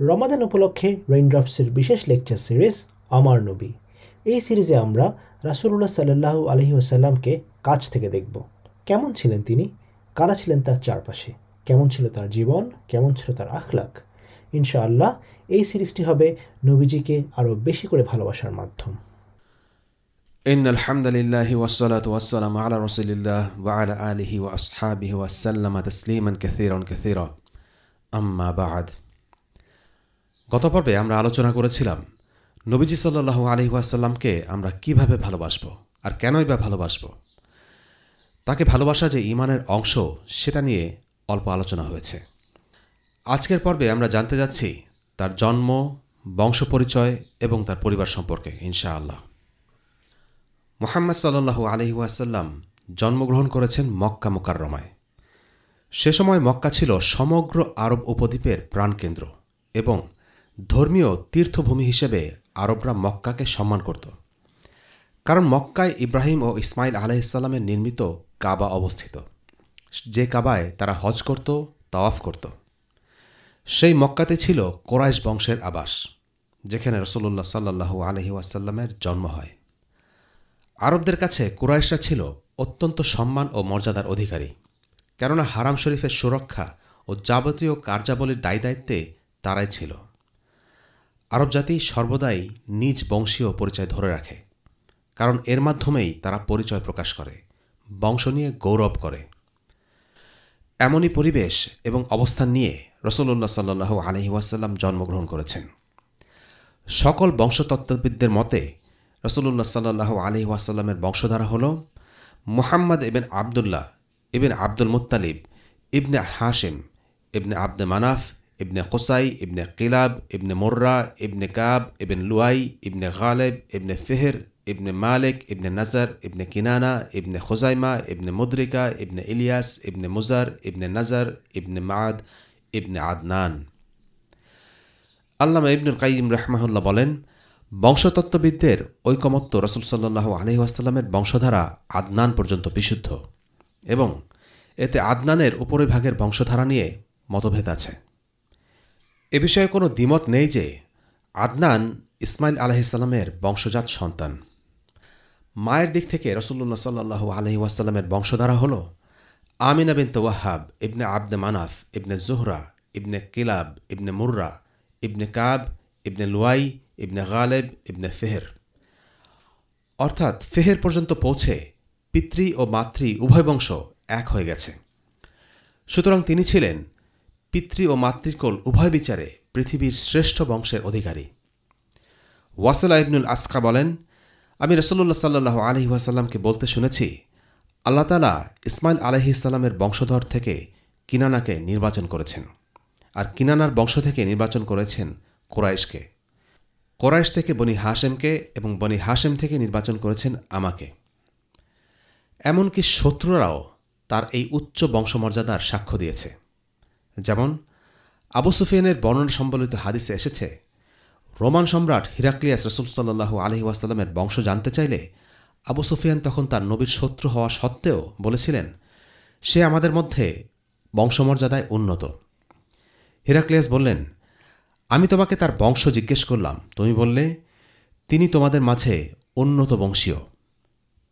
রমাদান উপলক্ষে রেইনড্রপসের বিশেষ lecture series আমার নবী। এই সিরিজে আমরা রাসুল্লাহ সাল্লাহ আলহি আসাল্লামকে কাছ থেকে দেখব। কেমন ছিলেন তিনি? কারা ছিলেন তার চারপাশে? কেমন ছিল তার জীবন? কেমন ছিল তার আখলাক? ইনশাআল্লাহ, এই সিরিজটি হবে নবীজিকে আরও বেশি করে ভালোবাসার মাধ্যম। ইন আলহামদুলিল্লাহ ওয়াসসালাতু ওয়াসসালাম আলা রাসূলিল্লাহ ওয়া আলা আলিহি ওয়া আসহাবিহি ওয়া সাল্লামা তাসলিমান কাসীরান কাসীরা। আম্মা বা'দ। গত পর্বে আমরা আলোচনা করেছিলাম, নবীজি সাল্লাল্লাহু আলহি ওয়াসাল্লামকে আমরা কীভাবে ভালোবাসব আর কেনই বা ভালোবাসব। তাকে ভালোবাসা যে ইমানের অংশ, সেটা নিয়ে অল্প আলোচনা হয়েছে। আজকের পর্বে আমরা জানতে যাচ্ছি তার জন্ম বংশ পরিচয় এবং তার পরিবার সম্পর্কে, ইনশাআল্লাহ। মোহাম্মদ সাল্লাহু আলহি ওয়াসাল্লাম জন্মগ্রহণ করেছেন মক্কা মোকাররমায়। সে সময় মক্কা ছিল সমগ্র আরব উপদ্বীপের প্রাণকেন্দ্র এবং ধর্মীয় তীর্থভূমি হিসেবে আরবরা মক্কাকে সম্মান করত। কারণ মক্কায় ইব্রাহিম ও ইসমাইল আলাইসাল্লামের নির্মিত কাবা অবস্থিত। যে কাবায় তারা হজ করত, তাওয়াফ করত। সেই মক্কাতে ছিল কোরাইশ বংশের আবাস, যেখানে রসল্লাহ সাল্লাহু আলহি ওয়াসাল্লামের জন্ম হয়। আরবদের কাছে কুরাইশরা ছিল অত্যন্ত সম্মান ও মর্যাদার অধিকারী। কেননা হারাম শরীফের সুরক্ষা ও যাবতীয় কার্যাবলীর দায়ী দায়িত্বে তারাই ছিল। আরব জাতি সর্বদাই নিজ বংশীয় পরিচয় ধরে রাখে, কারণ এর মাধ্যমেই তারা পরিচয় প্রকাশ করে, বংশ নিয়ে গৌরব করে। এমনই পরিবেশ এবং অবস্থান নিয়ে রসল্লা সাল্লু আলহি ওয়াসাল্লাম জন্মগ্রহণ করেছেন। সকল বংশতত্ত্ববিদদের মতে রসল্লা সাল্লাহ আলি ওয়াসাল্লামের বংশধারা হল মুহাম্মদ ইবেন আবদুল্লাহ ইবেন আব্দুল মুত্তালিব ইবনে হাশিম ইবনে আব্দে মানাফ ইবনে কোসাই ইবনে কিলাব ইবনে মোর্রা ইবনে কাব ইবেন লুয়াই ইবনে গালেব ইবনে ফেহের ইবনে মালিক ইবনে নজর ইবনে কিনানা ইবনে খুজাইমা ইবনে মুদ্রিকা ইবনে ইলিয়াস ইবনে মুজার ইবনে নজর ইবনে মাদ ইবনে আদনান আল্লামা ইবনুল কাইম রহমাহুল্লাহ বলেন, বংশতত্ত্ববিদদের ঐকমত্য রসুল সাল্লাহ আলহিহাস্লামের বংশধারা আদনান পর্যন্ত বিশুদ্ধ এবং এতে আদনানের উপরিভাগের বংশধারা নিয়ে মতভেদ আছে। এ বিষয়ে কোনো দ্বিমত নেই যে আদনান ইসমাইল আলহিসাল্লামের বংশজাত সন্তান। মায়ের দিক থেকে রসুল্লাহ সাল্লাহ আলহি ওয়াসাল্লামের বংশধারা হল আমিনা বিন তোয়াহাব ইবনে আবদে মানাফ, ইবনে জোহরা, ইবনে কিলাব, ইবনে মুর্রা, ইবনে কাব, ইবনে লুয়াই, ইবনে গালেব, ইবনে ফেহের। অর্থাৎ ফেহের পর্যন্ত পৌঁছে পিতৃ ও মাতৃ উভয় বংশ এক হয়ে গেছে। সুতরাং তিনি ছিলেন পিতৃ ও মাতৃকোল উভয় বিচারে পৃথিবীর শ্রেষ্ঠ বংশের অধিকারী। ওয়াসলা ইবনুল আসকা বলেন, আমি রসল্লা সাল্লাহ আলহি ওয়াসাল্লামকে বলতে শুনেছি, আল্লাহ তালা ইসমাইল আলহি ইসলামের বংশধর থেকে কিনানাকে নির্বাচন করেছেন। আর কিনানার বংশ থেকে নির্বাচন করেছেন কোরাইশকে। কোরাইশ থেকে বনি হাশেমকে এবং বনি হাশেম থেকে নির্বাচন করেছেন আমাকে। এমনকি শত্রুরাও তার এই উচ্চ বংশমর্যাদার সাক্ষ্য দিয়েছে। যেমন, আবু সুফিয়ানের বর্ণনা সম্বলিত হাদিসে এসেছে, রোমান সম্রাট হিরাক্লিয়াস রসুল সাল্লাহ আলহি ওয়াসাল্লামের বংশ জানতে চাইলে আবু সুফিয়ান তখন তার নবীর শত্রু হওয়া সত্ত্বেও বলেছিলেন, সে আমাদের মধ্যে বংশমর্যাদায় উন্নত। হিরাক্লিয়াস বললেন, আমি তোমাকে তার বংশ জিজ্ঞেস করলাম। তুমি বললে, তিনি তোমাদের মাঝে উন্নত বংশীয়।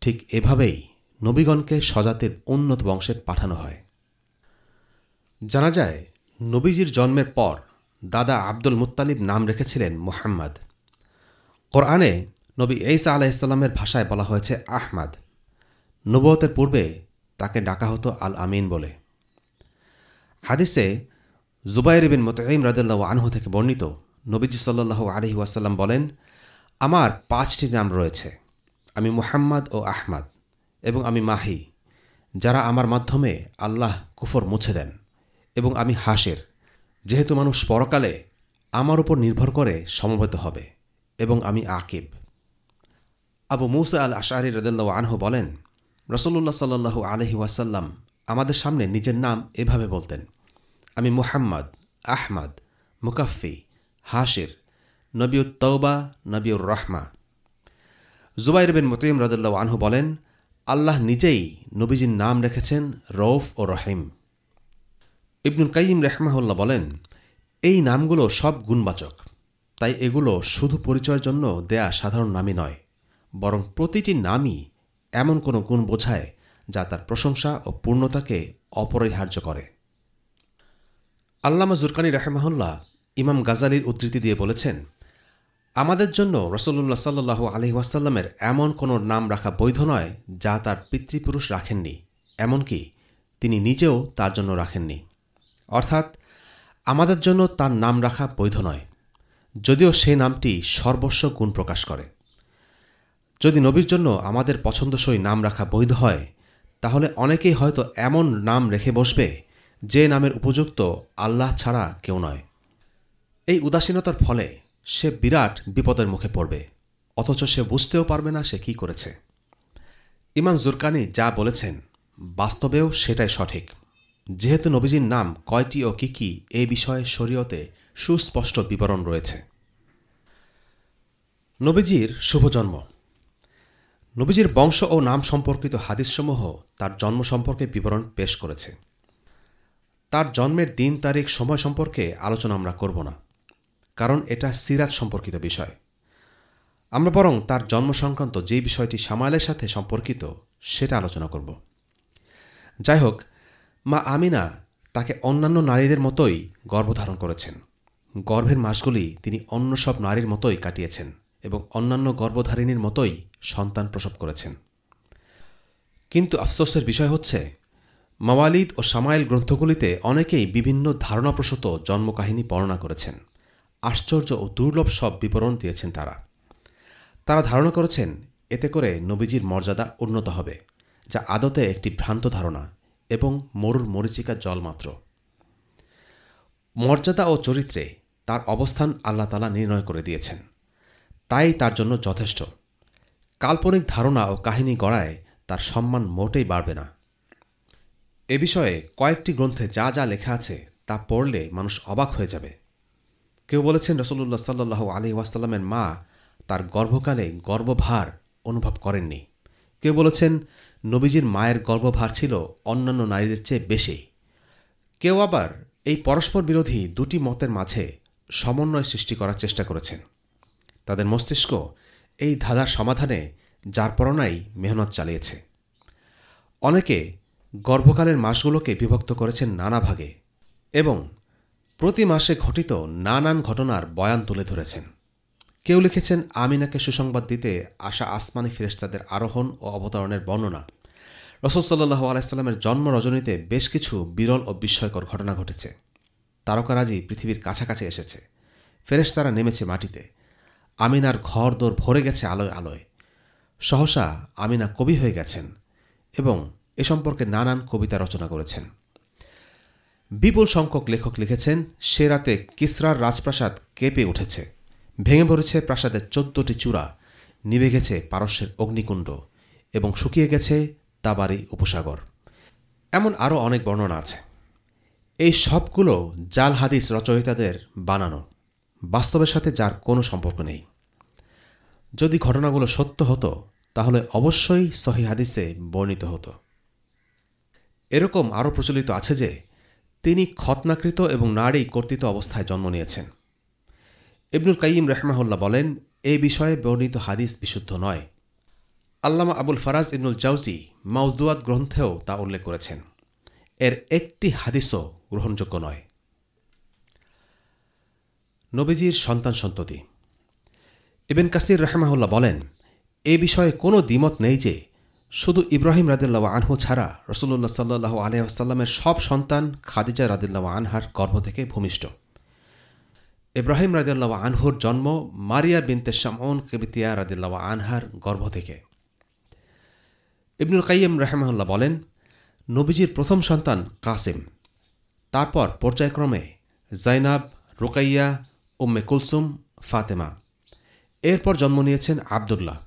ঠিক এভাবেই নবীগণকে স্বজাতির উন্নত বংশে পাঠানো হয়। জানা যায়, নবীজির জন্মের পর দাদা আব্দুল মুত্তালিব নাম রেখেছিলেন মোহাম্মদ। কোরআনে নবী এইসা আলাইসাল্লামের ভাষায় বলা হয়েছে আহমাদ। নবতের পূর্বে তাকে ডাকা হতো আল আমিন বলে। হাদিসে জুবাইর বিন মোতাইম রাদুল্লাহ আনহু থেকে বর্ণিত নবীজি সাল্লাহ আলহি ওয়াসাল্লাম বলেন, আমার পাঁচটি নাম রয়েছে। আমি মুহাম্মদ ও আহমাদ এবং আমি মাহি, যারা আমার মাধ্যমে আল্লাহ কুফর মুছে দেন। এবং আমি হাসের। যেহেতু মানুষ পরকালে আমার উপর নির্ভর করে, সমবেত হবে এবং আমি আকিব। আবু মুসা আল আশারি রদুল্লাহ আনহু বলেন রসল্লাহ সাল্লু আলহি ওয়াসাল্লাম আমাদের সামনে নিজের নাম এভাবে বলতেন, আমি মুহাম্মদ, আহমদ মুকাফি হাসির, নবিউত তৌবা নবীউর রহমা। জুবাইর বিন মতিম রদুল্লাহ আনহু বলেন, আল্লাহ নিজেই নবীজির নাম রেখেছেন রৌফ ও রহিম। ইবনুল কাইম রেহমাহুল্লাহ বলেন, এই নামগুলো সব গুণবাচক। তাই এগুলো শুধু পরিচয়ের জন্য দেয়া সাধারণ নামই নয়, বরং প্রতিটি নামই এমন কোনো গুণ বোঝায় যা তার প্রশংসা ও পূর্ণতাকে অপরিহার্য করে। আল্লামা জুরকানি রাহেমাহুল্লাহ ইমাম গাজালির উদ্ধৃতি দিয়ে বলেছেন, আমাদের জন্য রসল্লা সাল্লু আলহি ওয়াসাল্লামের এমন কোনো নাম রাখা বৈধ নয় যা তার পিতৃপুরুষ রাখেননি। এমনকি তিনি নিজেও তার জন্য রাখেননি। অর্থাৎ, আমাদের জন্য তার নাম রাখা বৈধ নয়, যদিও সে নামটি সর্বস্ব গুণ প্রকাশ করে। যদি নবীর জন্য আমাদের পছন্দসই নাম রাখা বৈধ হয়, তাহলে অনেকেই হয়তো এমন নাম রেখে বসবে, যে নামের উপযুক্ত আল্লাহ ছাড়া কেউ নয়। এই উদাসীনতার ফলে সে বিরাট বিপদের মুখে পড়বে, অথচ সে বুঝতেও পারবে না সে কি করেছে। ইমান জুরকানি যা বলেছেন, বাস্তবেও সেটাই সঠিক। যেহেতু নবীজির নাম কয়টি ও কী কী, এ বিষয়ে শরীয়তে সুস্পষ্ট বিবরণ রয়েছে। নবীজির শুভজন্ম নবীজির বংশ ও নাম সম্পর্কিত হাদিসসমূহ তার জন্ম সম্পর্কে বিবরণ পেশ করেছে। তার জন্মের দিন, তারিখ, সময় সম্পর্কে আলোচনা আমরা করব না, কারণ এটা সিরাত সম্পর্কিত বিষয়। আমরা বরং তার জন্ম সংক্রান্ত যে বিষয়টি সামাইলের সাথে সম্পর্কিত সেটা আলোচনা করব। যাই হোক মা আমিনা তাকে অন্যান্য নারীদের মতোই গর্ভধারণ করেছেন। গর্ভের মাসগুলি তিনি অন্য সব নারীর মতোই কাটিয়েছেন এবং অন্যান্য গর্ভধারিণীর মতোই সন্তান প্রসব করেছেন। কিন্তু আফসোসের বিষয় হচ্ছে, মাওয়ালিদ ও সামাইল গ্রন্থগুলিতে অনেকেই বিভিন্ন ধারণাপ্রসূত জন্মকাহিনী বর্ণনা করেছেন। আশ্চর্য ও দুর্লভ সব বিবরণ দিয়েছেন তারা। তারা ধারণা করেছেন, এতে করে নবীজির মর্যাদা উন্নত হবে, যা আদতে একটি ভ্রান্ত ধারণা। এবং মরুর মরিচিকা জল মাত্র। মর্যাদা ও চরিত্রে তার অবস্থান আল্লাহ তালা নির্ণয় করে দিয়েছেন। তাই তার জন্য যথেষ্ট। কাল্পনিক ধারণা ও কাহিনী গড়ায় তার সম্মান মোটেই বাড়বে না। এ বিষয়ে কয়েকটি গ্রন্থে যা যা লেখা আছে তা পড়লে মানুষ অবাক হয়ে যাবে। কেউ বলেছেন রসল্লা সাল্লাহ আলি ওয়াসাল্লামের মা তার গর্ভকালে গর্বভার অনুভব করেননি। কেউ বলেছেন নবীজির মায়ের গর্ভভার ছিল অন্যান্য নারীদের চেয়ে বেশি। কেউ আবার এই পরস্পর বিরোধী দুটি মতের মাঝে সমন্বয় সৃষ্টি করার চেষ্টা করেছেন। তাদের মস্তিষ্ক এই ধাঁধার সমাধানে যার পরনাই মেহনত চালিয়েছে। অনেকে গর্ভকালের মাসগুলোকে বিভক্ত করেছেন নানা ভাগে এবং প্রতি মাসে ঘটিত নানান ঘটনার বয়ান তুলে ধরেছেন। কেউ লিখেছেন, আমিনাকে সুসংবাদ দিতে আসা আসমানি ফেরেস্তাদের আরোহণ ও অবতরণের বর্ণনা। রসদ সাল্লাহ আলাইস্লামের জন্ম রজনীতে বেশ কিছু বিরল ও বিস্ময়কর ঘটনা ঘটেছে। তারকারাজি পৃথিবীর কাছাকাছি এসেছে। ফেরেশতারা নেমেছে মাটিতে। আমিনার ঘর দোর ভরে গেছে আলোয় আলোয়। সহসা আমিনা কবি হয়ে গেছেন এবং এ সম্পর্কে নানান কবিতা রচনা করেছেন। বিপুল সংখ্যক লেখক লিখেছেন, সে রাতে কিসরার রাজপ্রাসাদ কেঁপে উঠেছে। ভেঙে পড়েছে প্রাসাদের চোদ্দটি চূড়া, নিভে গেছে পারস্যের অগ্নিকুণ্ড এবং শুকিয়ে গেছে তাবারি উপসাগর। এমন আরও অনেক বর্ণনা আছে। এই সবগুলো জাল হাদিস রচয়িতাদের বানানো, বাস্তবের সাথে যার কোনো সম্পর্ক নেই। যদি ঘটনাগুলো সত্য হতো, তাহলে অবশ্যই সহি হাদিসে বর্ণিত হতো। এরকম আরও প্রচলিত আছে যে, তিনি খতনাকৃত এবং নারী কর্তৃত অবস্থায় জন্ম নিয়েছেন। ইবনুল কাইম রেহমাহুল্লাহ বলেন এই বিষয়ে বর্ণিত হাদিস বিশুদ্ধ নয়। আল্লামা আবুল ফারাজ ইবনুল জাউজি মাউদুয়াদ গ্রন্থেও তা উল্লেখ করেছেন। এর একটি হাদিসও গ্রহণযোগ্য নয়। নবীজির সন্তান সন্ততি। ইবেন কাসির রহমাহুল্লাহ বলেন, এ বিষয়ে কোনো দ্বিমত নেই যে, শুধু ইব্রাহিম রাদিল্লাহ আনহু ছাড়া রসুল্লাহ সাল্লাহ আলহামের সব সন্তান খাদিজা রাদিল্লাহ আনহার গর্ভ থেকে ভূমিষ্ঠ। ইব্রাহিম রাদিল্লাহ আনহুর জন্ম মারিয়া বিনতে শামন কেবিতিয়া রাদিল্লাহ আনহার গর্ভ থেকে। ইবনুল কাইম রহমাহুল্লাহ বলেন, নবীজির প্রথম সন্তান কাসিম। তারপর পর্যায়ক্রমে জাইনাব, রোকাইয়া, উম্মে কুলসুম, ফাতেমা। এরপর জন্ম নিয়েছেন আবদুল্লাহ।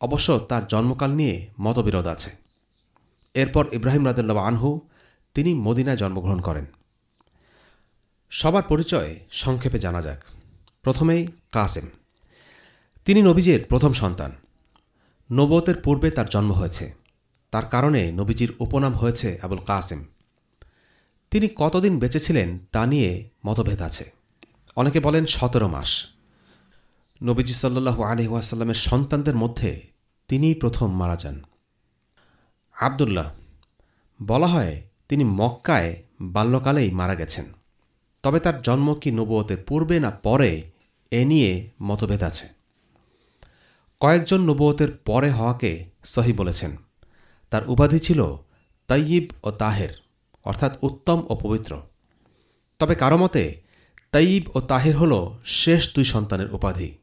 অবশ্য তার জন্মকাল নিয়ে মতবিরোধ আছে। এরপর ইব্রাহিম রাদুল্লাহ আনহু, তিনি মদিনায় জন্মগ্রহণ করেন। সবার পরিচয় সংক্ষেপে জানা যাক। প্রথমেই কাসেম। তিনি নবীজের প্রথম সন্তান। নবতের পূর্বে তার জন্ম হয়েছে। তার কারণে নবীজির উপনাম হয়েছে আবুল কাসেম। তিনি কতদিন বেঁচেছিলেন তা নিয়ে মতভেদ আছে। অনেকে বলেন সতেরো মাস। নবীজি সাল্লু আলি ওয়াসাল্লামের সন্তানদের মধ্যে তিনিই প্রথম মারা যান। আবদুল্লাহ। বলা হয় তিনি মক্কায় বাল্যকালেই মারা গেছেন। তবে তার জন্ম কি নবুয়তের পূর্বে না পরে, এ নিয়ে মতভেদ আছে। কয়েকজন নবুয়তের পরে হওয়াকে সহি বলেছেন। তার উপাধি ছিল তৈয়িব ও তাহের, অর্থাৎ উত্তম ও পবিত্র। তবে কারও মতে তৈয়িব ও তাহের হল শেষ দুই সন্তানের উপাধি।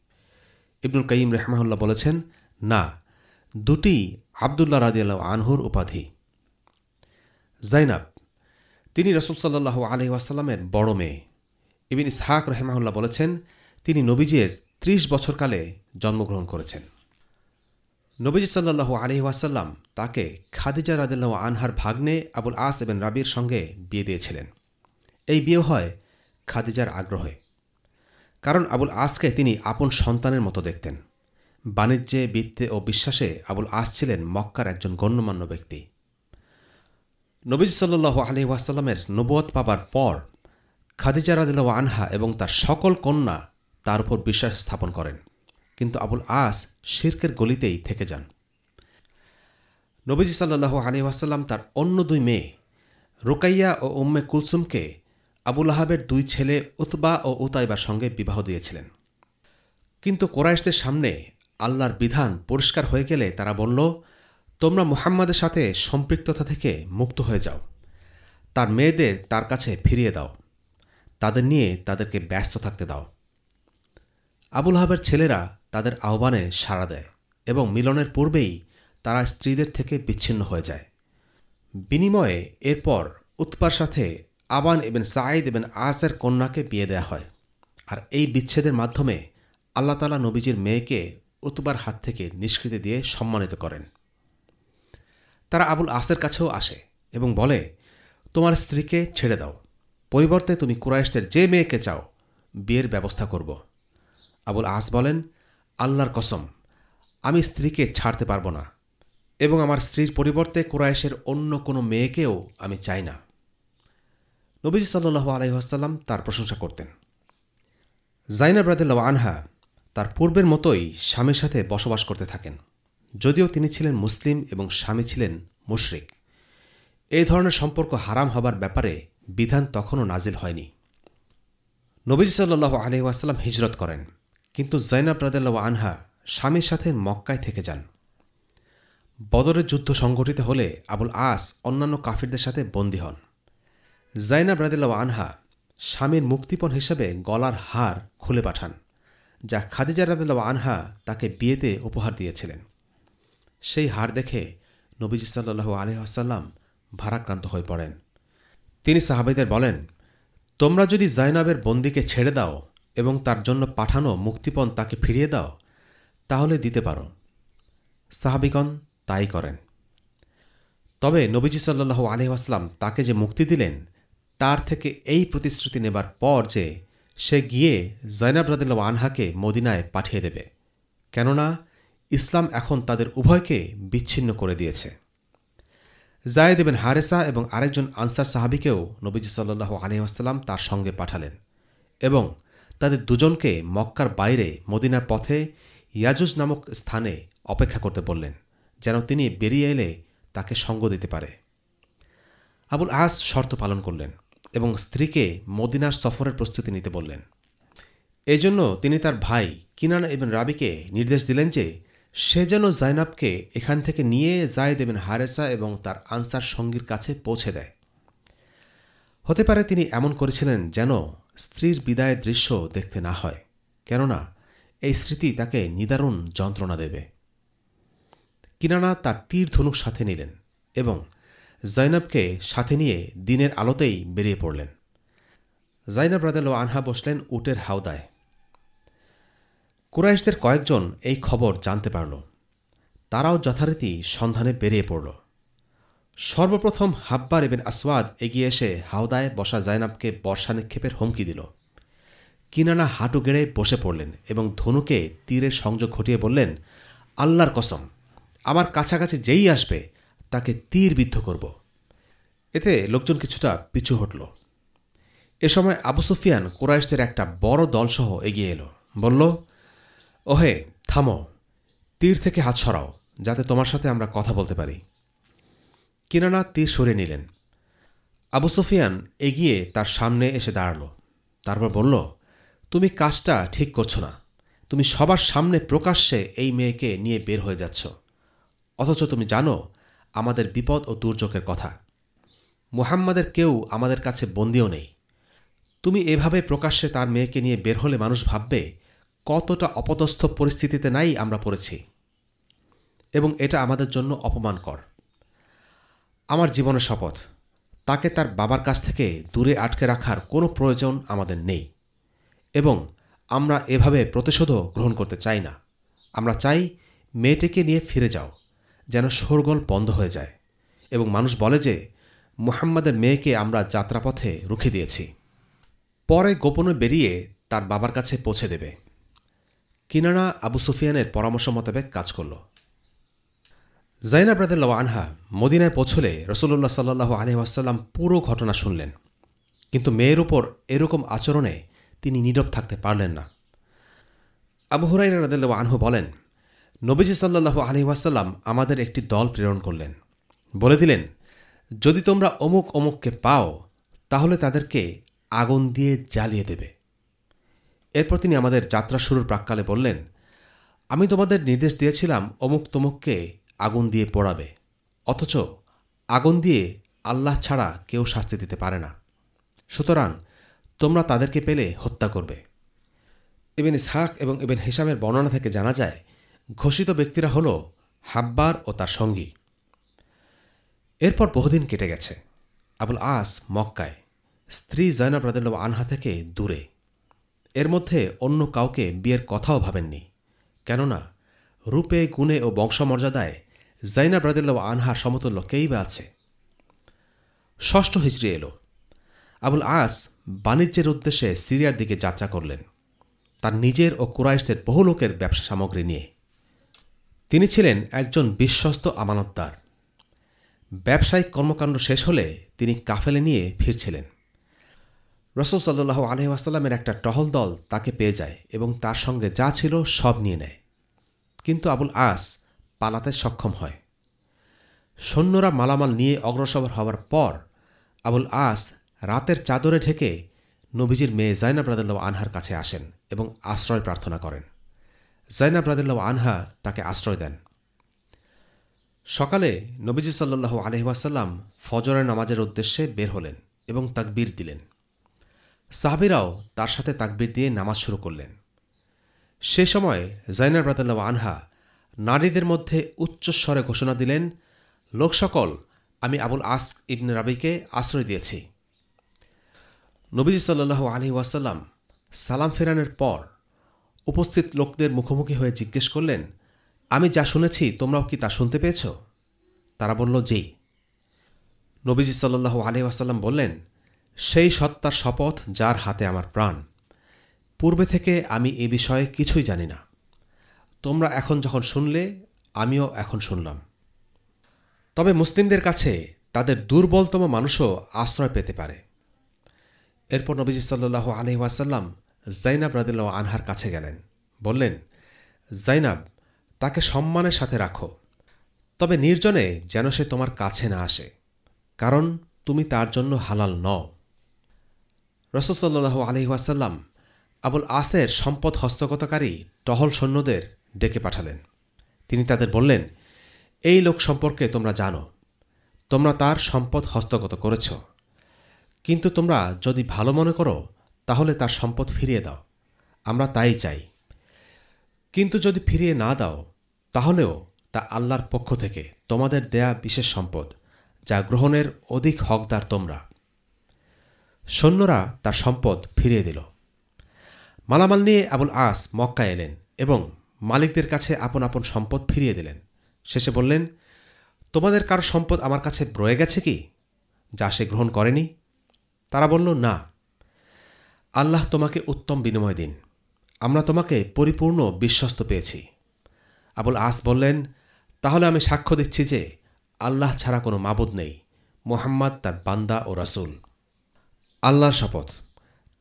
ইবনুল কাইম রেহমাহুল্লাহ বলেছেন, না, দুটি আবদুল্লাহ রাজিয়াল্লাহ আনহুর উপাধি। জাইনাব তিনি রসুল সাল্লাহ আলহি ওয়াসাল্লামের বড় মেয়ে। ইবিন ইসহাক রহেমাহুল্লাহ বলেছেন, তিনি নবীজের ত্রিশ বছরকালে জন্মগ্রহণ করেছেন। নবীজ সাল্লাহু আলহি ওয়াসাল্লাম তাকে খাদিজা রাদিল্লাহ আনহার ভাগ্নে আবুল আস এবং রাবির সঙ্গে বিয়ে দিয়েছিলেন। এই বিয়ে হয় খাদিজার আগ্রহে। কারণ আবুল আসকে তিনি আপন সন্তানের মতো দেখতেন। বাণিজ্যে, বিত্তে ও বিশ্বাসে আবুল আস ছিলেন মক্কার একজন গণ্যমান্য ব্যক্তি। নবীজ সাল্লু আলি ওয়াসাল্লামের নবুয়ত পাবার পর খাদিজা রাদিল্লা আনহা এবং তার সকল কন্যা তার উপর বিশ্বাস স্থাপন করেন। কিন্তু আবুল আস শির্কের গলিতেই থেকে যান। নবীজি সাল্লাহ আলী ওয়াসাল্লাম তার অন্য দুই মেয়ে, রোকাইয়া ও উম্মে কুলসুমকে আবুল আহাবের দুই ছেলে উতবা ও উতাইবার সঙ্গে বিবাহ দিয়েছিলেন। কিন্তু কোরাইশদের সামনে আল্লাহর বিধান পরিষ্কার হয়ে গেলে তারা বলল তোমরা মুহাম্মাদের সাথে সম্পৃক্ততা থেকে মুক্ত হয়ে যাও। তার মেয়েদের তার কাছে ফিরিয়ে দাও। তাদের নিয়ে তাদেরকে ব্যস্ত থাকতে দাও। আবুল হাবের ছেলেরা তাদের আহ্বানে সাড়া দেয় এবং মিলনের পূর্বেই তারা স্ত্রীদের থেকে বিচ্ছিন্ন হয়ে যায়। বিনিময়ে এরপর উৎপার সাথে আবান এবং সাঈদ এবং আসের কন্যাকে বিয়ে দেয়া হয়। আর এই বিচ্ছেদের মাধ্যমে আল্লাহ তালা নবীজির মেয়েকে উতবার হাত থেকে নিষ্কৃতি দিয়ে সম্মানিত করেন। তারা আবুল আসের কাছেও আসে এবং বলে, তোমার স্ত্রীকে ছেড়ে দাও। পরিবর্তে তুমি কুরাইশদের যে মেয়েকে চাও, বিয়ের ব্যবস্থা করব। আবুল আস বলেন, আল্লাহর কসম, আমি স্ত্রীকে ছাড়তে পারব না এবং আমার স্ত্রীর পরিবর্তে কুরাইশের অন্য কোনো মেয়েকেও আমি চাই না। নবীজি সাল্লু আলহিহাসাল্লাম তার প্রশংসা করতেন। জাইনাব রাদিল্লা আনহা তার পূর্বের মতোই স্বামীর সাথে বসবাস করতে থাকেন। যদিও তিনি ছিলেন মুসলিম এবং স্বামী ছিলেন মুশরিক। এই ধরনের সম্পর্ক হারাম হবার ব্যাপারে বিধান তখনও নাজিল হয়নি। নবীজ সাল্লু আলহিহাস্লাম হিজরত করেন, কিন্তু জৈনাব রাদেল্লা আনহা স্বামীর সাথে মক্কায় থেকে যান। বদরের যুদ্ধ সংঘটিত হলে আবুল আস অন্যান্য কাফিরদের সাথে বন্দী হন। জাইনাব রাদিল্লা আনহা স্বামীর মুক্তিপণ হিসেবে গলার হার খুলে পাঠান, যা খাদিজা রাদিল্লা আনহা তাকে বিয়েতে উপহার দিয়েছিলেন। সেই হার দেখে নবীজি সাল্লু আলহাসাল্লাম ভারাক্রান্ত হয়ে পড়েন। তিনি সাহাবিদের বলেন, তোমরা যদি জাইনাবের বন্দিকে ছেড়ে দাও এবং তার জন্য পাঠানো মুক্তিপণ তাকে ফিরিয়ে দাও, তাহলে দিতে পারো। সাহাবিগণ তাই করেন। তবে নবীজি সাল্লু আলহাসলাম তাকে যে মুক্তি দিলেন, তার থেকে এই প্রতিশ্রুতি নেবার পর যে সে গিয়ে জৈনাব রাদিল্লা আনহাকে মদিনায় পাঠিয়ে দেবে। কেননা ইসলাম এখন তাদের উভয়কে বিচ্ছিন্ন করে দিয়েছে। জায়েদ বিন হারেসা এবং আরেকজন আনসার সাহাবিকেও নবীজি সাল্লু আলহিহাস্লাম তার সঙ্গে পাঠালেন এবং তাদের দুজনকে মক্কার বাইরে মদিনার পথে ইয়াজুজ নামক স্থানে অপেক্ষা করতে বললেন, যেন তিনি বেরিয়ে এলে তাকে সঙ্গ দিতে পারে। আবুল আস শর্ত পালন করলেন এবং স্ত্রীকে মদিনার সফরের প্রস্তুতি নিতে বললেন। এজন্য তিনি তার ভাই কিনান এবং রাবিকে নির্দেশ দিলেন যে সে যেন জাইনাবকে এখান থেকে নিয়ে যায় দেবেন হারেসা এবং তার আনসার সঙ্গীর কাছে পৌঁছে দেয়। হতে পারে তিনি এমন করেছিলেন যেন স্ত্রীর বিদায়ের দৃশ্য দেখতে না হয়, কেননা এই স্মৃতি তাকে নিদারুণ যন্ত্রণা দেবে। কিনানা তার তীর ধনুক সাথে নিলেন এবং জৈনবকে সাথে নিয়ে দিনের আলোতেই বেরিয়ে পড়লেন। জাইনাব রাদেল আনহা বসলেন উটের হাওদায়। কুরাইশদের কয়েকজন এই খবর জানতে পারল। তারাও যথারীতি সন্ধানে বেরিয়ে পড়ল। সর্বপ্রথম হাব্বার এবেন আসওয়াদ এগিয়ে এসে হাওদায় বসা জায়নাবকে বর্ষা নিক্ষেপের হুমকি দিল। কিনানা হাঁটু গেড়ে বসে পড়লেন এবং ধনুকে তীরের সংযোগ ঘটিয়ে বললেন, আল্লাহর কসম, আমার কাছাকাছি যেই আসবে, তাকে তীর বিদ্ধ করব। এতে লোকজন কিছুটা পিছু হটল। এ সময় আবু সুফিয়ান কোরাইশদের একটা বড় দলসহ এগিয়ে এলো। বলল ওহে, থামো। তীর থেকে হাত সরাও, যাতে তোমার সাথে আমরা কথা বলতে পারি। কিনানা তীর সরিয়ে নিলেন। আবু সুফিয়ান এগিয়ে তার সামনে এসে দাঁড়াল। তারপর বলল, তুমি কাজটা ঠিক করছ না। তুমি সবার সামনে প্রকাশ্যে এই মেয়েকে নিয়ে বের হয়ে যাচ্ছ। অথচ তুমি জানো, আমাদের বিপদ ও দুর্যোগের কথা। মুহাম্মাদের কেউ আমাদের কাছে বন্দিও নেই। তুমি এভাবে প্রকাশ্যে তার মেয়েকে নিয়ে বের হলে মানুষ ভাববে কতটা অপদস্থ পরিস্থিতিতে নাই আমরা পড়েছি। এবং এটা আমাদের জন্য অপমানকর। আমার জীবনের শপথ, তাকে তার বাবার কাছ থেকে দূরে আটকে রাখার কোনো প্রয়োজন আমাদের নেই। এবং আমরা এভাবে প্রতিশোধও গ্রহণ করতে চাই না। আমরা চাই মেয়েটিকে নিয়ে ফিরে যাও, যেন শোরগোল বন্ধ হয়ে যায়। এবং মানুষ বলে যে, মুহাম্মাদের মেয়েকে আমরা যাত্রাপথে রুখে দিয়েছি। পরে গোপনে বেরিয়ে তার বাবার কাছে পৌঁছে দেবে। কিনানা আবু সুফিয়ানের পরামর্শ মোতাবেক কাজ করল। জাইনাব রাদিল্লাহ আনহা মদিনায় পৌঁছলে রসুল্লাহ সাল্লাহ আলহিহাসাল্লাম পুরো ঘটনা শুনলেন। কিন্তু মেয়ের ওপর এরকম আচরণে তিনি নীরব থাকতে পারলেন না। আবু হুরাই রাদিল্লাহ আনহু বলেন, নবীজি সাল্লাহ আলহিহাসাল্লাম আমাদের একটি দল প্রেরণ করলেন। বলে দিলেন, যদি তোমরা অমুক অমুককে পাও, তাহলে তাদেরকে আগুন দিয়ে জ্বালিয়ে দেবে। এরপর তিনি আমাদের যাত্রা শুরুর প্রাককালে বললেন, আমি তোমাদের নির্দেশ দিয়েছিলাম অমুক তমুককে আগুন দিয়ে পোড়াবে, অথচ আগুন দিয়ে আল্লাহ ছাড়া কেউ শাস্তি দিতে পারে না। সুতরাং তোমরা তাদেরকে পেলে হত্যা করবে। এবেন ইসহাক এবং এবেন হিসামের বর্ণনা থেকে জানা যায়, ঘোষিত ব্যক্তিরা হল হাব্বার ও তার সঙ্গী। এরপর বহুদিন কেটে গেছে। আবুল আস মক্কায়, স্ত্রী জয়নাব রাদিল্লা আনহা থেকে দূরে। এর মধ্যে অন্য কাউকে বিয়ের কথাও ভাবেননি। কেননা, রূপে, গুণে ও বংশমর্যাদায় জাইনাব রাদিল্লা আনহার সমতুল্য কেই বা আছে? ষষ্ঠ হিজড়ি এলো। আবুল আস বাণিজ্যের উদ্দেশ্যে সিরিয়ার দিকে যাত্রা করলেন। তার নিজের ও কুরাইশদের বহু লোকের ব্যবসা সামগ্রী নিয়ে। তিনি ছিলেন একজন বিশ্বস্ত আমানতদার। ব্যবসায়িক কর্মকাণ্ড শেষ হলে তিনি কাফেলে নিয়ে ফিরছিলেন। রসুল সাল্লু আলহিহাস্লামের একটা টহল দল তাকে পেয়ে যায় এবং তার সঙ্গে যা ছিল সব নিয়ে নেয়। কিন্তু আবুল আস পালাতে সক্ষম হয়। সৈন্যরা মালামাল নিয়ে অগ্রসর হওয়ার পর আবুল আস রাতের চাদরে ঢেকে নবীজির মেয়ে জাইনাব রাদিল্লাহ আনহার কাছে আসেন এবং আশ্রয় প্রার্থনা করেন। জাইনাব রাদিল্লাহ আনহা তাকে আশ্রয় দেন। সকালে নবীজি সাল্লু আলহিহাসাল্লাম ফজরের নামাজের উদ্দেশ্যে বের হলেন এবং তাকবীর দিলেন। সাহাবিরাও তার সাথে তাকবির দিয়ে নামাজ শুরু করলেন। সে সময় জাইনার ব্রাদাল্লাহ আনহা নারীদের মধ্যে উচ্চস্বরে ঘোষণা দিলেন, লোক সকল, আমি আবুল আস ইবনে রাবিকে আশ্রয় দিয়েছি। নবীজি সাল্লু আলহি ওয়াসাল্লাম সালাম ফেরানের পর উপস্থিত লোকদের মুখোমুখি হয়ে জিজ্ঞেস করলেন, আমি যা শুনেছি, তোমরাও কি তা শুনতে পেয়েছ? তারা বলল, জি। নবীজি সাল্লু আলহি ওয়াসাল্লাম বললেন সেই সত্তার শপথ যার হাতে আমার প্রাণ। পূর্বে থেকে আমি এ বিষয়ে কিছুই জানি না। তোমরা এখন যখন শুনলে, আমিও এখন শুনলাম। তবে মুসলিমদের কাছে তাদের দুর্বলতম মানুষও আশ্রয় পেতে পারে। এরপর নবীজি সাল্লাহ আলহিহাসাল্লাম জাইনাব রাদিল্লা আনহার কাছে গেলেন। বললেন, জাইনাব, তাকে সম্মানের সাথে রাখো। তবে নির্জনে যেন সে তোমার কাছে না আসে। কারণ তুমি তার জন্য হালাল নও। রসদসাল্লু আলহিহাসাল্লাম আবুল আসের সম্পদ হস্তগতকারী টহল সৈন্যদের ডেকে পাঠালেন। তিনি তাদের বললেন, এই লোক সম্পর্কে তোমরা জানো, তোমরা তার সম্পদ হস্তগত করেছ। কিন্তু তোমরা যদি ভালো মনে করো, তাহলে তার সম্পদ ফিরিয়ে দাও। আমরা তাই চাই। কিন্তু যদি ফিরিয়ে না দাও, তাহলেও তা আল্লাহর পক্ষ থেকে তোমাদের দেয়া বিশেষ সম্পদ, যা গ্রহণের অধিক হকদার তোমরা। সৈন্যরা তার সম্পদ ফিরিয়ে দিল। মালামাল নিয়ে আবুল আস মক্কা এলেন এবং মালিকদের কাছে আপন আপন সম্পদ ফিরিয়ে দিলেন। শেষে বললেন, তোমাদের কারও সম্পদ আমার কাছে রয়ে গেছে কি, যা সে গ্রহণ করেনি? তারা বলল, না। আল্লাহ তোমাকে উত্তম বিনিময় দিন। আমরা তোমাকে পরিপূর্ণ বিশ্বস্ত পেয়েছি। আবুল আস বললেন, তাহলে আমি সাক্ষ্য দিচ্ছি যে আল্লাহ ছাড়া কোনো মাবুদ নেই, মোহাম্মদ তার বান্দা ও রাসূল। আল্লাহর শপথ।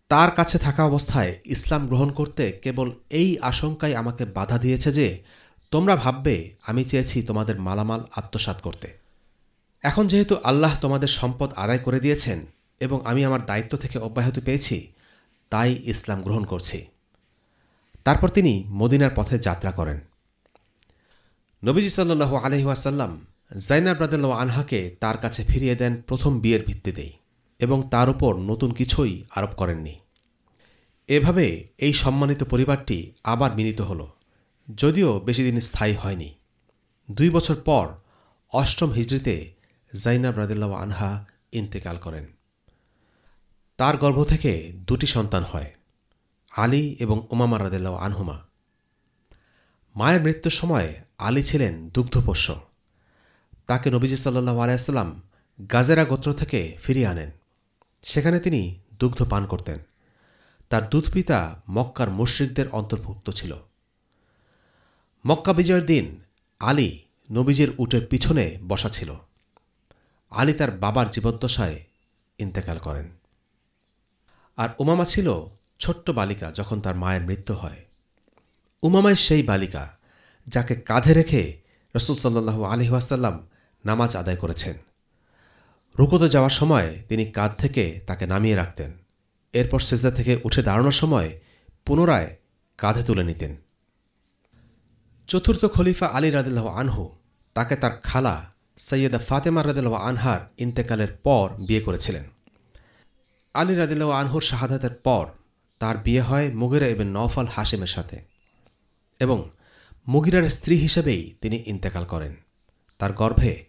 তার কাছে থাকা অবস্থায় ইসলাম গ্রহণ করতে কেবল এই আশঙ্কাই আমাকে বাধা দিয়েছে যে, তোমরা ভাববে, আমি চেয়েছি তোমাদের মালামাল আত্মসাৎ করতে। এখন যেহেতু আল্লাহ তোমাদের সম্পদ আদায় করে দিয়েছেন এবং আমি আমার দায়িত্ব থেকে অব্যাহতি পেয়েছি, তাই ইসলাম গ্রহণ করছি। তারপর তিনি মদিনার পথে যাত্রা করেন। নবীজি সাল্লু আলহিহাসাল্লাম জাইনাব রাদেল্লা আনহাকে তার কাছে ফিরিয়ে দেন প্রথম বিয়ের ভিত্তিতেই। এবং তার উপর নতুন কিছুই আরোপ করেননি। এভাবে এই সম্মানিত পরিবারটি আবার মিলিত হল, যদিও বেশি দিন স্থায়ী হয়নি। দুই বছর পর অষ্টম হিজড়িতে জাইনাব রাদিল্লা আনহা ইন্তেকাল করেন। তার গর্ভ থেকে দুটি সন্তান হয়, আলী এবং উমামা রাদিল্লা আনহুমা। মায়ের মৃত্যুর সময় আলী ছিলেন দুগ্ধপোষ্য। তাকে নবীজি সাল্লাহ আলাইসাল্লাম গাজেরা গোত্র থেকে ফিরিয়ে আনেন। সেখানে তিনি দুগ্ধ পান করতেন। তার দুধপিতা মক্কার মুশ্রিকদের অন্তর্ভুক্ত ছিল। মক্কা বিজয়ের দিন আলী নবীজির উটের পিছনে বসা ছিল। আলী তার বাবার জীবদ্দশায় ইন্তেকাল করেন। আর উমামা ছিল ছোট্ট বালিকা যখন তার মায়ের মৃত্যু হয়। উমামাই সেই বালিকা যাকে কাঁধে রেখে রসুল সাল্লু আলহিহাসাল্লাম নামাজ আদায় করেছেন। রুকোতে যাওয়ার সময় তিনি কাঁধ থেকে তাকে নামিয়ে রাখতেন। এরপর সেজদা থেকে উঠে দাঁড়ানোর সময় পুনরায় কাঁধে তুলে নিতেন। চতুর্থ খলিফা আলী রাদিল্লাহ আনহু তাকে তার খালা সৈয়দা ফাতেমা রাদিল্লাহ আনহার ইন্তেকালের পর বিয়ে করেছিলেন। আলী রাদিল্লাহ আনহুর শাহাদাতের পর তার বিয়ে হয় মুগিরা এবং নওফাল হাসেমের সাথে এবং মুগিরার স্ত্রী হিসেবেই তিনি ইন্তেকাল করেন। তার গর্ভে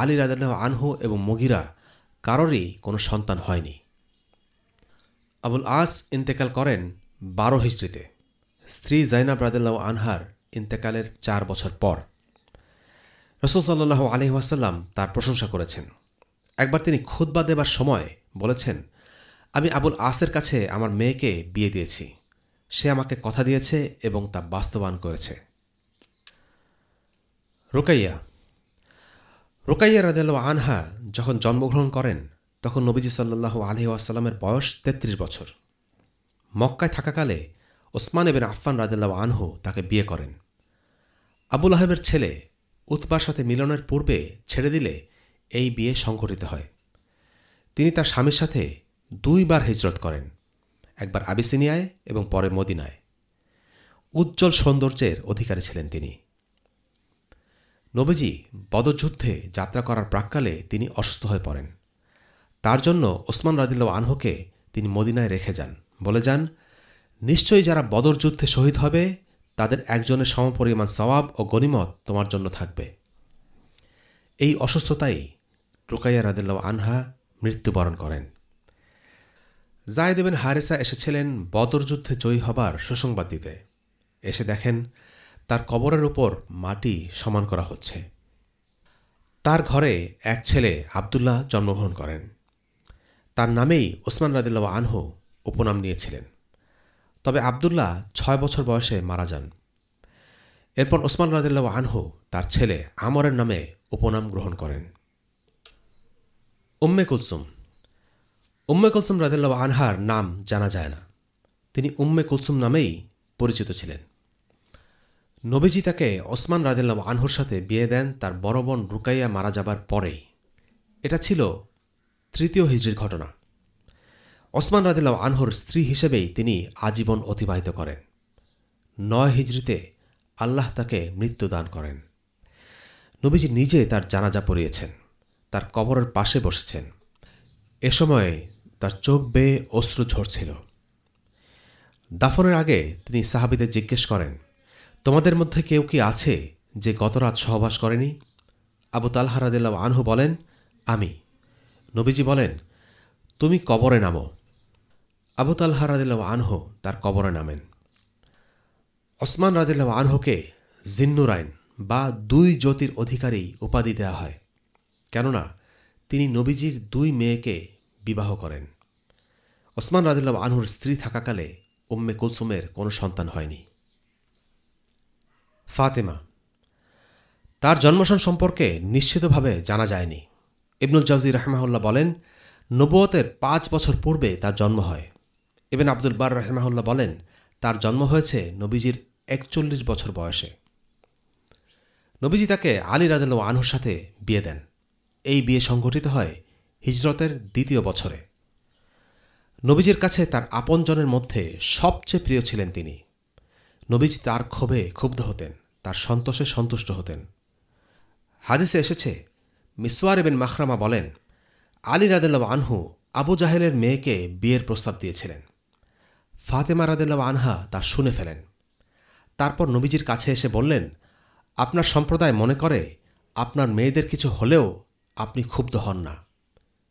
আলী রাদিল্লাহ আনহু এবং মুগিরা কারোরই কোনো সন্তান হয়নি। আবুল আস ইন্তেকাল করেন বারো হিস্ট্রিতে স্ত্রী জাইনাব রাদিল্লাহ আনহার ইন্তেকালের চার বছর পর। রসুল সাল্লাহ আলহিহাসাল্লাম তার প্রশংসা করেছেন। একবার তিনি খুদ্া দেবার সময় বলেছেন, আমি আবুল আসের কাছে আমার মেয়েকে বিয়ে দিয়েছি। সে আমাকে কথা দিয়েছে এবং তা বাস্তবায়ন করেছে। রোকাইয়া রোকাইয়া রাদেল আনহা যখন জন্মগ্রহণ করেন, তখন নবীজি সাল্লু আলহি আসাল্লামের বয়স তেত্রিশ বছর। মক্কায় থাকাকালে ওসমান এবেন আফফান রাদেল্লা আনহু তাকে বিয়ে করেন। আবুল আহেবের ছেলে উৎপার সাথে মিলনের পূর্বে ছেড়ে দিলে এই বিয়ে সংঘটিত হয়। তিনি তার স্বামীর সাথে দুইবার হিজরত করেন, একবার আবিসিনিয়ায় এবং পরে মদিনায়। উজ্জ্বল সৌন্দর্যের অধিকারী ছিলেন তিনি। নবীজি বদযুদ্ধে যাত্রা করার প্রাককালে তিনি অসুস্থ হয়ে পড়েন। তার জন্য ওসমান রাদিল্লা আনহুকে তিনি মদিনায় রেখে যান। বলে যান, নিশ্চয়ই যারা বদর যুদ্ধে শহীদ হবে, তাদের একজনের সমপরিমাণ সওয়াব ও গনিমত তোমার জন্য থাকবে। এই অসুস্থতাই রুকাইয়া রাদিল্লা আনহা মৃত্যুবরণ করেন। জায়দেবেন হারেসা এসেছিলেন বদর যুদ্ধে জয়ী হবার সুসংবাদ দিতে। এসে দেখেন তার কবরের উপর মাটি সমান করা হচ্ছে। তার ঘরে এক ছেলে আবদুল্লাহ জন্মগ্রহণ করেন। তার নামেই ওসমান রাদিল্লা আনহু উপনাম নিয়েছিলেন। তবে আবদুল্লাহ ছয় বছর বয়সে মারা যান। এরপর ওসমান রাদিল্লা আনহু তার ছেলে আমরের নামে উপনাম গ্রহণ করেন। উম্মে কুলসুম। উম্মে কুলসুম রাদিল্লা আনহার নাম জানা যায় না। তিনি উম্মে কুলসুম নামেই পরিচিত ছিলেন। নবীজি তাকে ওসমান রাদিল্লা আনহুর সাথে বিয়ে দেন, তার বড় বোন রুকাইয়া মারা যাবার পরেই। এটা ছিল তৃতীয় হিজড়ির ঘটনা। ওসমান রাদিল্লা আনহুর স্ত্রী হিসেবেই তিনি আজীবন অতিবাহিত করেন। নয় হিজড়িতে আল্লাহ তাকে মৃত্যু দান করেন। নবীজি নিজে তার জানাজা পড়িয়েছেন, তার কবরের পাশে বসেছেন। এ সময়ে তার চোখ বেয়ে অশ্রু ঝরছিল। দাফনের আগে তিনি সাহাবিদের জিজ্ঞেস করেন তোমাদের মধ্যে কেউ কি আছে যে গতরাত সহবাস করেনি? আবু তালহারাদিল্লা আনহু বলেন, আমি। নবীজি বলেন, তুমি কবরে নামো। আবু তালহা রাদিল্লা আনহু তার কবরে নামেন। ওসমান রাদিল্লা আনহুকে জিন্নুরাইন বা দুই জ্যোতির অধিকারী উপাধি দেওয়া হয়। কেননা, তিনি নবীজির দুই মেয়েকে বিবাহ করেন। ওসমান রাদিল্লা আনহুর স্ত্রী থাকাকালে উম্মে কুলসুমের কোনো সন্তান হয়নি। ফাতেমা, তার জন্মসন সম্পর্কে নিশ্চিতভাবে জানা যায়নি। ইবনুল জাউজি রাহমাহুল্লাহ বলেন, নবুয়তের পাঁচ বছর পূর্বে তার জন্ম হয়। এবেন আব্দুল বার রাহমাহুল্লাহ বলেন, তার জন্ম হয়েছে নবীজির একচল্লিশ বছর বয়সে। নবীজি তাকে আলী রাদেল আনহুর সাথে বিয়ে দেন। এই বিয়ে সংঘটিত হয় হিজরতের দ্বিতীয় বছরে। নবীজির কাছে তার আপনজনের মধ্যে সবচেয়ে প্রিয় ছিলেন তিনি। নবীজি তার ক্ষোভে ক্ষুব্ধ হতেন, তার সন্তোষে সন্তুষ্ট হতেন। হাদিসে এসেছে, মিসওয়ার এবেন মাখরামা বলেন, আলী রাদেল্লাহ আনহু আবু জাহেলের মেয়েকে বিয়ের প্রস্তাব দিয়েছিলেন। ফাতেমা রাদেল্লাহ আনহা তা শুনে ফেলেন। তারপর নবীজির কাছে এসে বললেন, আপনার সম্প্রদায় মনে করে আপনার মেয়েদের কিছু হলেও আপনি ক্ষুব্ধ হন না।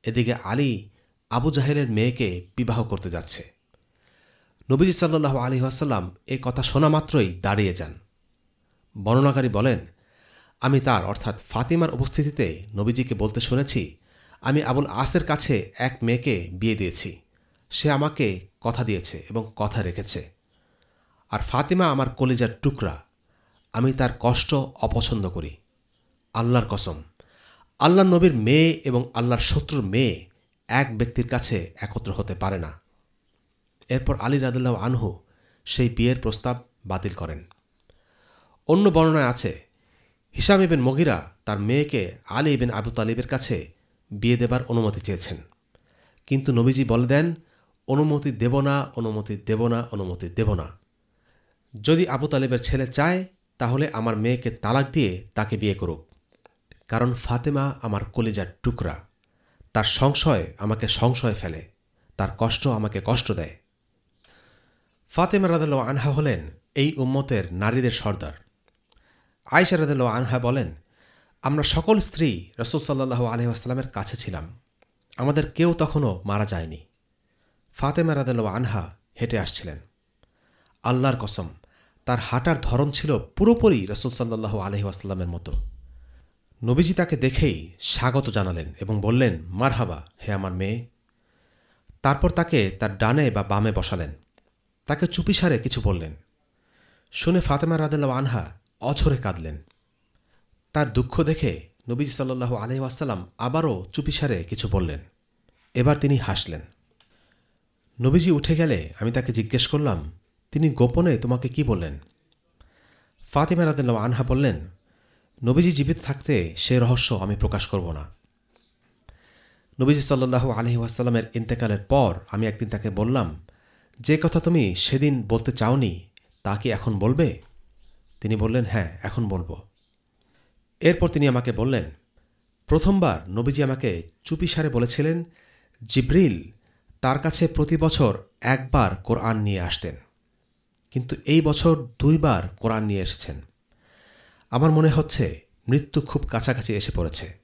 এদিকে আলী আবু জাহেলের মেয়েকে বিবাহ করতে যাচ্ছে। নবীজি সাল্লু আলী আসাল্লাম এ কথা শোনা মাত্রই দাঁড়িয়ে যান। বর্ণনাকারী বলেন, আমি তার, অর্থাৎ ফাতিমার উপস্থিতিতে নবীজিকে বলতে শুনেছি, আমি আবুল আসের কাছে এক মেয়েকে বিয়ে দিয়েছি। সে আমাকে কথা দিয়েছে এবং কথা রেখেছে। আর ফাতিমা আমার কলিজার টুকরা, আমি তার কষ্ট অপছন্দ করি। আল্লাহর কসম আল্লাহ নবীর মেয়ে এবং আল্লাহর শত্রুর মেয়ে এক ব্যক্তির কাছে একত্র হতে পারে না। এরপর আলী রাদুল্লাহ আনহু সেই বিয়ের প্রস্তাব বাতিল করেন। অন্য বর্ণনায় আছে, হিসাম ইবেন মগিরা তার মেয়েকে আলী ইবেন আবু তালিবের কাছে বিয়ে দেবার অনুমতি চেয়েছেন। কিন্তু নবীজি বলে দেন, অনুমতি দেব না, অনুমতি দেব না, অনুমতি দেব না। যদি আবু তালিবের ছেলে চায়, তাহলে আমার মেয়েকে তালাক দিয়ে তাকে বিয়ে করুক। কারণ ফাতেমা আমার কলিজার টুকরা। তার সংশয় আমাকে সংশয় ফেলে। তার কষ্ট আমাকে কষ্ট দেয়। ফাতেমা রাদাল আনহা হলেন এই উম্মতের নারীদের সর্দার। আয়সা রাদাল আনহা বলেন, আমরা সকল স্ত্রী রসুল সাল্লাহ আলহিহাস্লামের কাছে ছিলাম। আমাদের কেউ তখনও মারা যায়নি। ফাতেমা রাদাল আনহা হেঁটে আসছিলেন। আল্লাহর কসম, তার হাঁটার ধরন ছিল পুরোপুরি রসুল সাল্লাহ আলহিহাস্লামের মতো। নবীজি তাকে দেখেই স্বাগত জানালেন এবং বললেন, মারহাবা, হে আমার মেয়ে। তারপর তাকে তার ডানে বা বামে বসালেন। তাকে চুপিসারে কিছু বললেন। শুনে ফাতেমা রাদেল্লা আনহা অঝরে কাঁদলেন। তার দুঃখ দেখে নবীজি সাল্লু আলহিহাসাল্লাম আবারও চুপিসারে কিছু বললেন। এবার তিনি হাসলেন। নবীজি উঠে গেলে আমি তাকে জিজ্ঞেস করলাম, তিনি গোপনে তোমাকে কি বললেন? ফাতিমা রাদেল্লা আনহা বললেন, নবীজি জীবিত থাকতে সে রহস্য আমি প্রকাশ করব না। নবীজি সাল্লু আলহি ওয়াসাল্লামের ইন্তেকালের পর আমি একদিন তাকে বললাম যে কথা তুমি সেদিন বলতে চাওনি, তা কি এখন বলবে? তিনি বললেন হ্যাঁ এখন বলব। এরপর তিনি আমাকে বললেন, প্রথমবার নবীজি আমাকে চুপিসারে বলেছিলেন, জিব্রিল, তার কাছে প্রতি বছর একবার কোরআন নিয়ে আসতেন। কিন্তু এই বছর দুইবার কোরআন নিয়ে এসেছেন। আমার মনে হচ্ছে মৃত্যু খুব কাছাকাছি এসে পড়েছে।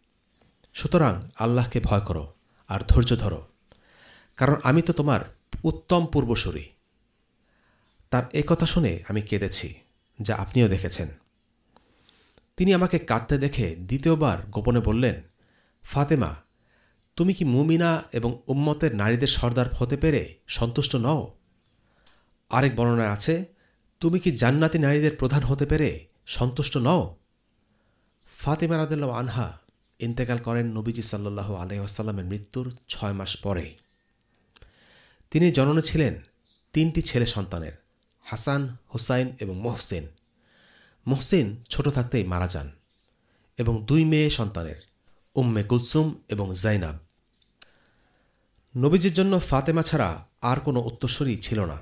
সুতরাং আল্লাহকে ভয় করো আর ধৈর্য ধরো। কারণ আমি তো তোমার উত্তম পূর্বসূরি। তার এ কথা শুনে আমি কেঁদেছি, যা আপনিও দেখেছেন। তিনি আমাকে কাঁদতে দেখে দ্বিতীয়বার গোপনে বললেন, ফাতেমা, তুমি কি মুমিনা এবং উম্মতের নারীদের সর্দার হতে পেরে সন্তুষ্ট নও? আরেক বর্ণনায় আছে, তুমি কি জান্নাতি নারীদের প্রধান হতে পেরে সন্তুষ্ট নও? ফাতেমা রাদেল্লা আনহা ইন্তেকাল করেন নবীজি সাল্লু আলহামের মৃত্যুর ছয় মাস পরে। তিনি জননে ছিলেন তিনটি ছেলে সন্তানের, হাসান, হুসাইন এবং মোহসেন। মোহসেন ছোট থাকতেই মারা যান এবং দুই মেয়ে সন্তানের, উম্মে কুলসুম এবং জাইনাব। নবীজির জন্য ফাতেমা ছাড়া আর কোনো উত্তরস্বরী ছিল না।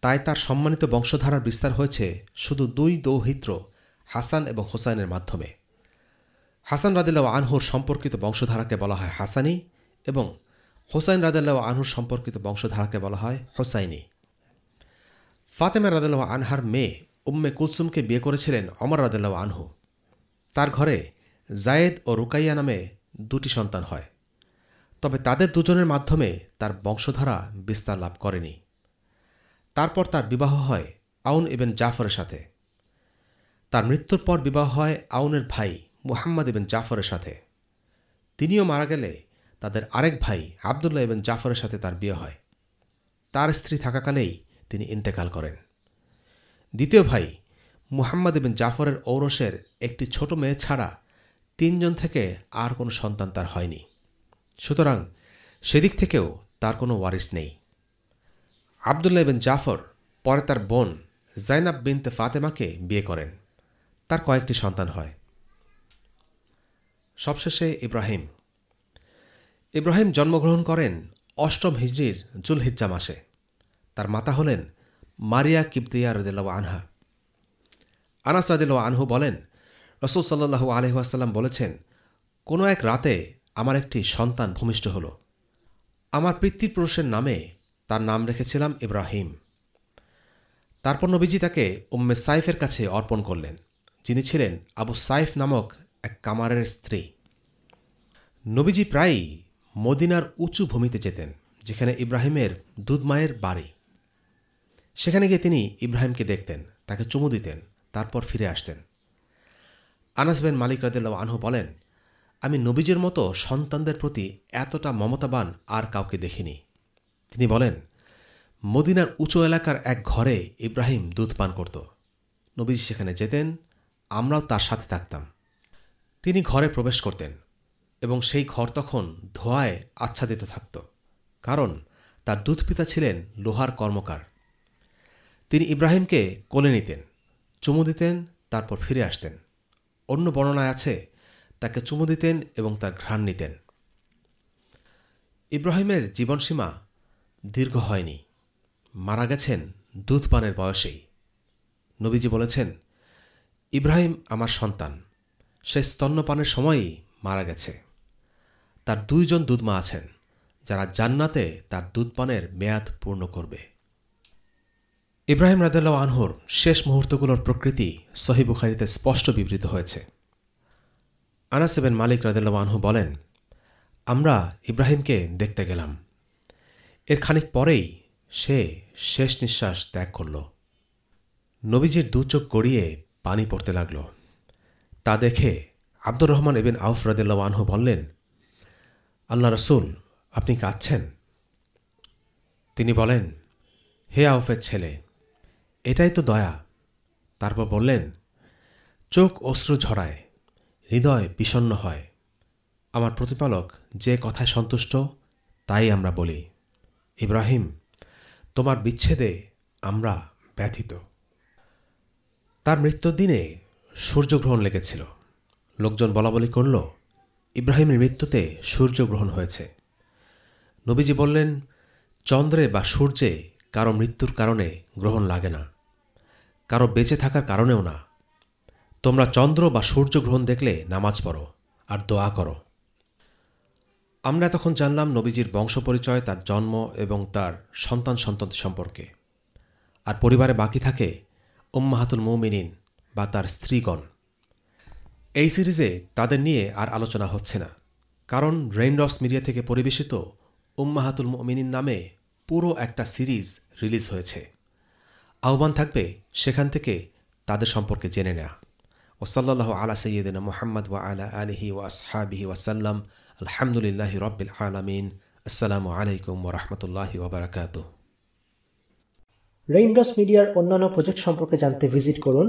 তাই তার সম্মানিত বংশধারার বিস্তার হয়েছে শুধু দুই দৌহিত্র হাসান এবং হোসাইনের মাধ্যমে। হাসান রাদিল্লা আনহুর সম্পর্কিত বংশধারাকে বলা হয় হাসানি এবং হোসাইন রাদিল্লা আনহুর সম্পর্কিত বংশধারাকে বলা হয় হোসাইনি। ফাতেমা রাদিল্লা আনহার মেয়ে উম্মে কুলসুমকে বিয়ে করেছিলেন অমর রাদিল্লা আনহু। তার ঘরে জায়েদ ও রুকাইয়া নামে দুটি সন্তান হয়। তবে তাদের দুজনের মাধ্যমে তার বংশধারা বিস্তার লাভ করেনি। তারপর তার বিবাহ হয় আউন এবেন জাফরের সাথে। তার মৃত্যুর পর বিবাহ হয় আউনের ভাই মুহাম্মদ এবেন জাফরের সাথে। তিনিও মারা গেলে তাদের আরেক ভাই আবদুল্লাহ এবেন জাফরের সাথে তার বিয়ে হয়। তার স্ত্রী থাকাকালেই তিনি ইন্তেকাল করেন। দ্বিতীয় ভাই মুহাম্মদ এবেন জাফরের ঔরসের একটি ছোট মেয়ে ছাড়া তিনজন থেকে আর কোনো সন্তান তার হয়নি। সুতরাং সেদিক থেকেও তার কোনো ওয়ারিস নেই। আবদুল্লাহ বিন জাফর পরে তার বোন জাইনাব বিনতে ফাতেমাকে বিয়ে করেন। তার কয়েকটি সন্তান হয়। সবশেষে ইব্রাহিম ইব্রাহিম জন্মগ্রহণ করেন অষ্টম হিজড়ির জুলহিজ্জা মাসে। তার মাতা হলেন মারিয়া কিবতিয়া রদিল্লা আনহা। আনাস রদিল্লা আনহু বলেন, রসুল সাল্লাহু আলহাসাল্লাম বলেছেন, কোনো এক রাতে আমার একটি সন্তান ভূমিষ্ঠ হল। আমার পিতৃপুরুষের নামে তার নাম রেখেছিলাম ইব্রাহিম। তারপর নবীজি তাকে উম্মে সাইফের কাছে অর্পণ করলেন, যিনি ছিলেন আবু সাইফ নামক এক কামারের স্ত্রী। নবীজি প্রায়ই মদিনার উঁচু ভূমিতে যেতেন, যেখানে ইব্রাহিমের দুধমায়ের বাড়ি। সেখানে গিয়ে তিনি ইব্রাহিমকে দেখতেন, তাকে চুমু দিতেন, তারপর ফিরে আসতেন। আনাসবেন মালিক রাদিল্লাহ আনহু বলেন, আমি নবীজের মতো সন্তানদের প্রতি এতটা মমতাবান আর কাউকে দেখিনি। তিনি বলেন, মদিনার উঁচু এলাকার এক ঘরে ইব্রাহিম দুধ পান করত। নবীজি সেখানে যেতেন, আমরাও তার সাথে থাকতাম। তিনি ঘরে প্রবেশ করতেন। এবং সেই ঘর তখন ধোঁয়ায় আচ্ছাদিত থাকত, কারণ তার দুধপিতা ছিলেন লোহার কর্মকার। তিনি ইব্রাহিমকে কোলে নিতেন, চুমু দিতেন, তারপর ফিরে আসতেন। অন্য বর্ণনায় আছে, তাকে চুমু দিতেন এবং তার ঘ্রাণ নিতেন। ইব্রাহিমের জীবনসীমা দীর্ঘ হয়নি। মারা গেছেন দুধ পানের বয়সেই। নবীজি বলেছেন, ইব্রাহিম আমার সন্তান, সে স্তন্যপানের সময়ই মারা গেছে। তার দুইজন দুধমা আছেন, যারা জান্নাতে তার দুধপানের মেয়াদ পূর্ণ করবে। ইব্রাহিম রাদেল্লা আনহুর শেষ মুহূর্তগুলোর প্রকৃতি সহিবুখারিতে স্পষ্ট বিবৃত হয়েছে। আনাসেবেন মালিক রাদেল্লা আনহু বলেন, আমরা ইব্রাহিমকে দেখতে গেলাম। এর খানিক পরেই সে শেষ নিঃশ্বাস ত্যাগ করল। নবীজির দু চোখ গড়িয়ে পানি পড়তে লাগল। তা দেখে আব্দুর রহমান এবেন আউফ রাদেল্লা আনহু বললেন আল্লাহ রসুল, আপনি কাঁদছেন? তিনি বলেন, হে আউফের ছেলে, এটাই তো দয়া। তারপর বললেন, চোখ অশ্রু ঝরায়, হৃদয় বিষণ্ন হয়। আমার প্রতিপালক যে কথায় সন্তুষ্ট, তাই আমরা বলি। ইব্রাহিম, তোমার বিচ্ছেদে আমরা ব্যথিত। তার মৃত্যুর দিনে সূর্যগ্রহণ লেগেছিল। লোকজন বলাবলি করল ইব্রাহিমের মৃত্যুতে সূর্যগ্রহণ হয়েছে। নবীজি বললেন, চন্দ্রে বা সূর্যে কারও মৃত্যুর কারণে গ্রহণ লাগে না। কারও বেঁচে থাকার কারণেও না। তোমরা চন্দ্র বা সূর্যগ্রহণ দেখলে নামাজ পড়ো আর দোয়া করো। আমরা তখন জানলাম নবীজির বংশ পরিচয় তার জন্ম এবং তার সন্তান সন্ততি সম্পর্কে। আর পরিবারে বাকি থাকে উম্মাহাতুল মৌমিনিন বা তার স্ত্রীগণ। এই সিরিজে তাদের নিয়ে আর আলোচনা হচ্ছে না। কারণ রেইনড্রপস মিডিয়া থেকে পরিবেশিত উম্মাহাতুল মমিনিন নামে পুরো একটা সিরিজ রিলিজ হয়েছে। আহ্বান থাকবে সেখান থেকে তাদের সম্পর্কে জেনে নেয়া। ওসাল্লাহ আলা সৈয়দিন মোহাম্মদ ওয়া আলা আলহি ওয়া আসহাবিহি ওয়াসাল্লাম আলহামদুলিল্লাহ রব্বিল আলমিন। আসসালামু আলাইকুম ওরহমতুল্লাহি ওবরাকাত রেইনড্রপস মিডিয়ার অন্যান্য প্রজেক্ট সম্পর্কে জানতে ভিজিট করুন